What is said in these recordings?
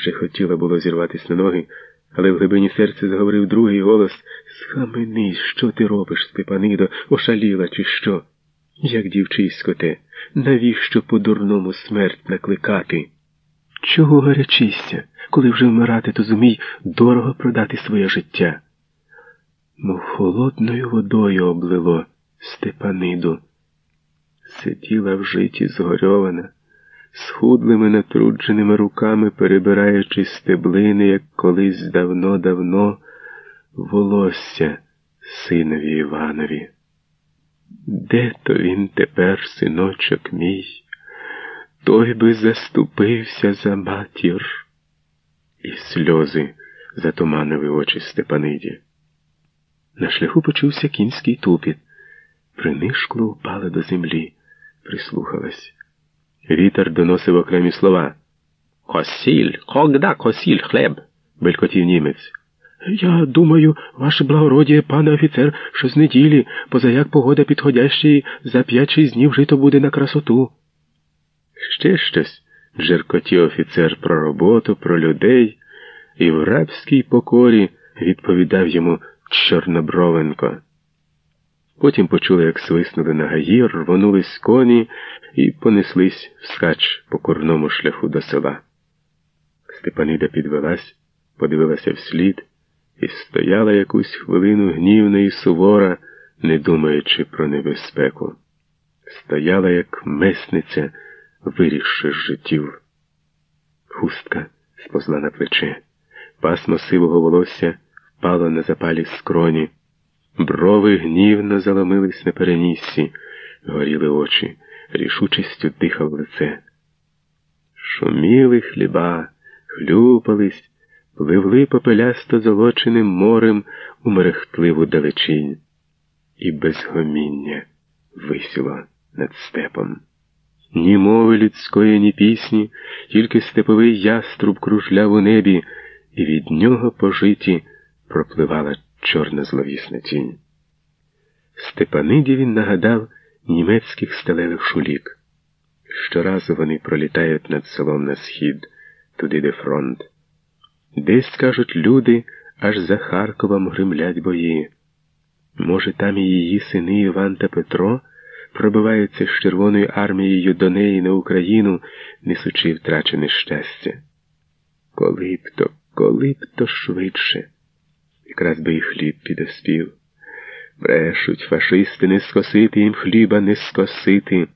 Вже хотіла було зірватися на ноги, але в глибині серця заговорив другий голос Схаменись, що ти робиш, Степанидо, ошаліла, чи що? Як дівчисько те, навіщо по-дурному смерть накликати? Чого гарячишся, коли вже вмирати, то зумій дорого продати своє життя? Мов холодною водою облило Степаниду. Сиділа в житі згорьована, схудлими натрудженими руками перебираючи стеблини, як колись давно-давно волосся синові Іванові. Де то він тепер, синочок мій? Той би заступився за матір. І сльози затуманили очі Степаниді. На шляху почувся кінський тупіт. Принишкло упала до землі, прислухалась. Вітер доносив окремі слова. Косіль, когда косіль хлеб? белькотів німець. Я думаю, ваше благородіє, пане офіцер, що з неділі, позаяк погода підходяща, за п'ять-шість днів жито буде на красоту. Ще щось джеркотів офіцер про роботу, про людей, і в рабській покорі відповідав йому Чорнобровенко. Потім почули, як свиснули на гаї, рвонулись коні і понеслись вскач по курному шляху до села. Степанида підвелась, подивилася вслід і стояла якусь хвилину гнівна і сувора, не думаючи про небезпеку. Стояла, як месниця, вирішивши з життів. Хустка сповзла на плече, пасмо сивого волосся впало на запалі скроні. Брови гнівно заломились на переніссі, горіли очі, рішучістю дихав лице. Шуміли хліба, хлюпались, пливли попелясто золоченим морем у мерехтливу далечінь, і безгоміння висіло над степом. Ні мови людської, ні пісні, тільки степовий яструб кружляв у небі, і від нього по житі пропливала чорна зловісна тінь. Степаниді він нагадав німецьких сталевих шулік. Щоразу вони пролітають над селом на схід, туди де фронт. Десь, кажуть, люди аж за Харковом гримлять бої. Може, там і її сини Іван та Петро пробиваються з Червоною армією до неї на Україну, несучи втрачене щастя. Коли б то, коли б то швидше якраз би і хліб підоспів. Брешуть фашисти не скосити їм хліба, не скосити.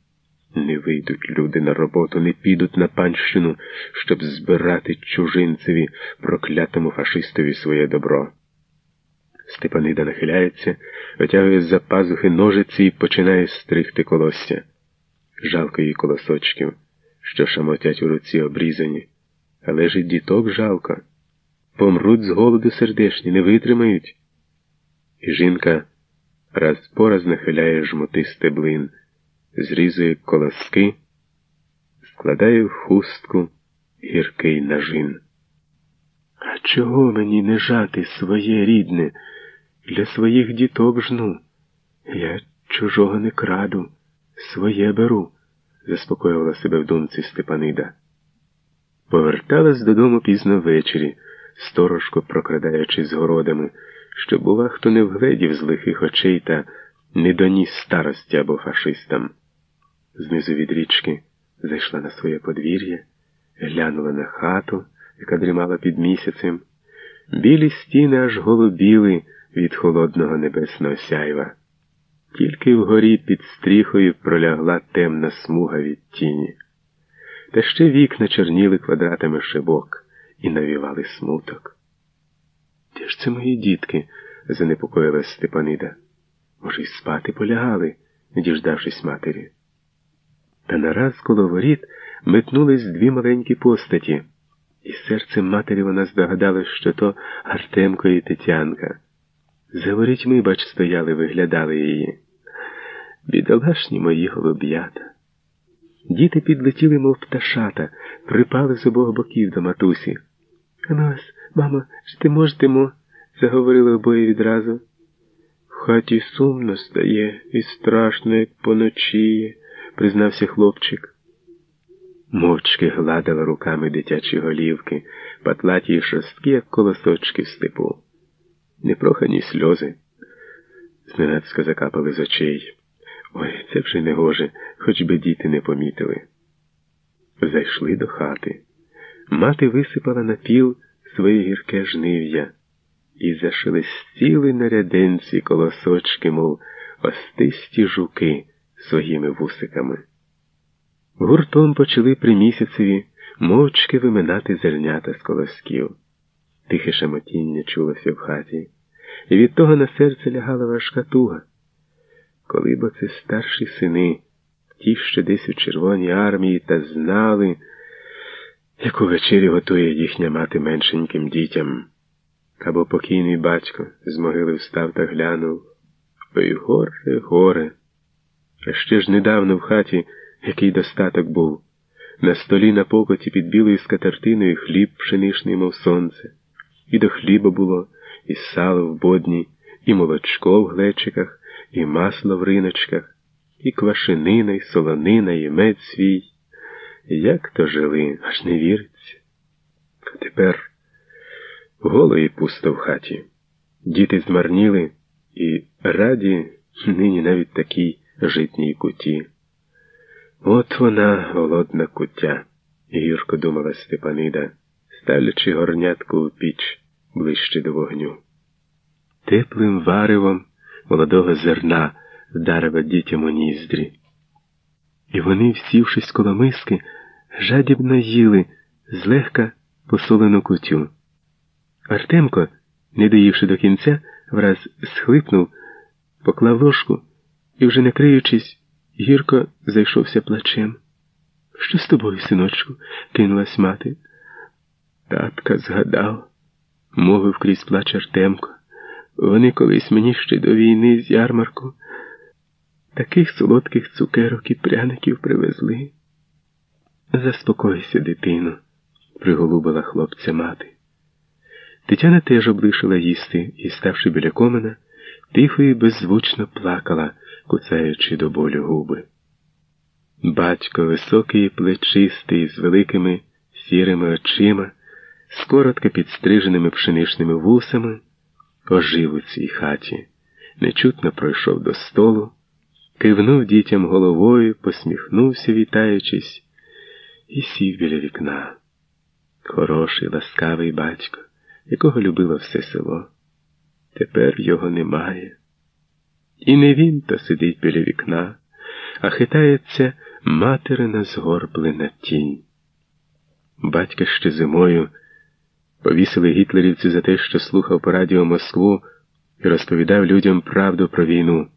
Не вийдуть люди на роботу, не підуть на панщину, щоб збирати чужинцеві, проклятому фашистові своє добро. Степанида нахиляється, витягує з за пазухи ножиці і починає стригти колосся. Жалко їй колосочків, що шамотять у руці обрізані, але ж і діток жалко помруть з голоду сердешні, не витримають. І жінка раз по раз нахиляє жмути стеблин, зрізує колоски, складає в хустку гіркий нажин. А чого мені не жати своє рідне? Для своїх діток жну. Я чужого не краду, своє беру, заспокоювала себе в думці Степанида. Поверталась додому пізно ввечері сторожко прокрадаючись городами, щоб, бува, хто не вгледів з лихих очей та не доніс старості або фашистам. Знизу від річки зайшла на своє подвір'я, глянула на хату, яка дрімала під місяцем. Білі стіни аж голубіли від холодного небесного сяйва. Тільки вгорі під стріхою пролягла темна смуга від тіні. Та ще вікна чорніли квадратами шибок і навівали смуток. Де ж це мої дітки? занепокоїлась Степанида. Може, й спати полягали, не діждавшись матері. Та нараз коло воріт метнулись дві маленькі постаті, і серцем матері вона здогадалась, що то Артемко і Тетянка. За ворітьми, бач, стояли, виглядали її. Бідолашні мої голуб'ята. Діти підлетіли, мов пташата, припали з обох боків до матусі. Анас, мамо, ж ти можетимо, заговорили обоє відразу. В хаті сумно стає і страшно, як поночі, признався хлопчик. мовчки гладила руками дитячі голівки, патлаті й шостки, як колосочки в степу. Непрохані сльози. Зненацька закапали з очей. Ой, це вже не гоже, хоч би діти не помітили. Зайшли до хати. Мати висипала на піл своє гірке жнив'я і зашелестіли на ряденці колосочки, мов остисті жуки своїми вусиками. Гуртом почали при місяцеві мовчки виминати зернята з колосків. Тихе шамотіння чулося в хаті, і від того на серце лягала важка туга. Коли б це старші сини, ті ще десь у Червоній армії, та знали, яку вечерю готує їхня мати меншеньким дітям. Або покійний батько з могили встав та глянув. Ой, горе, горе. А ще ж недавно в хаті який достаток був. На столі на покоті під білою скатертиною хліб пшеничний, мов сонце, і до хліба було, і сало в бодні, і молочко в глечиках, і масло в риночках, і квашенина, і солонина, і мед свій. Як то жили, аж не віриться. А тепер голо і пусто в хаті. Діти змарніли і раді нині навіть такій житній куті. От вона, голодна куття, гірко думала Степанида, ставлячи горнятку у піч ближче до вогню. Теплим варивом молодого зерна вдарила дітям у ніздрі. І вони, всівшись коло миски, жадібно їли злегка посолену кутю. Артемко, не доївши до кінця, враз схлипнув, поклав ложку і, вже не криючись, гірко зайшовся плачем. Що з тобою, синочку? кинулась мати. Татка згадав, мовив крізь плач Артемко. Вони колись мені ще до війни з ярмарку таких солодких цукерок і пряників привезли. Заспокойся, дитино, приголубила хлопця мати. Тетяна теж облишила їсти і, ставши біля комина, тихо і беззвучно плакала, куцаючи до болю губи. Батько високий і плечистий, з великими сірими очима, з коротко підстриженими пшеничними вусами, ожив у цій хаті, нечутно пройшов до столу, кивнув дітям головою, посміхнувся, вітаючись, і сів біля вікна. Хороший, ласкавий батько, якого любило все село. Тепер його немає. І не він то сидить біля вікна, а хитається материна згорблена тінь. Батька ще зимою повісили гітлерівці за те, що слухав по радіо Москву і розповідав людям правду про війну.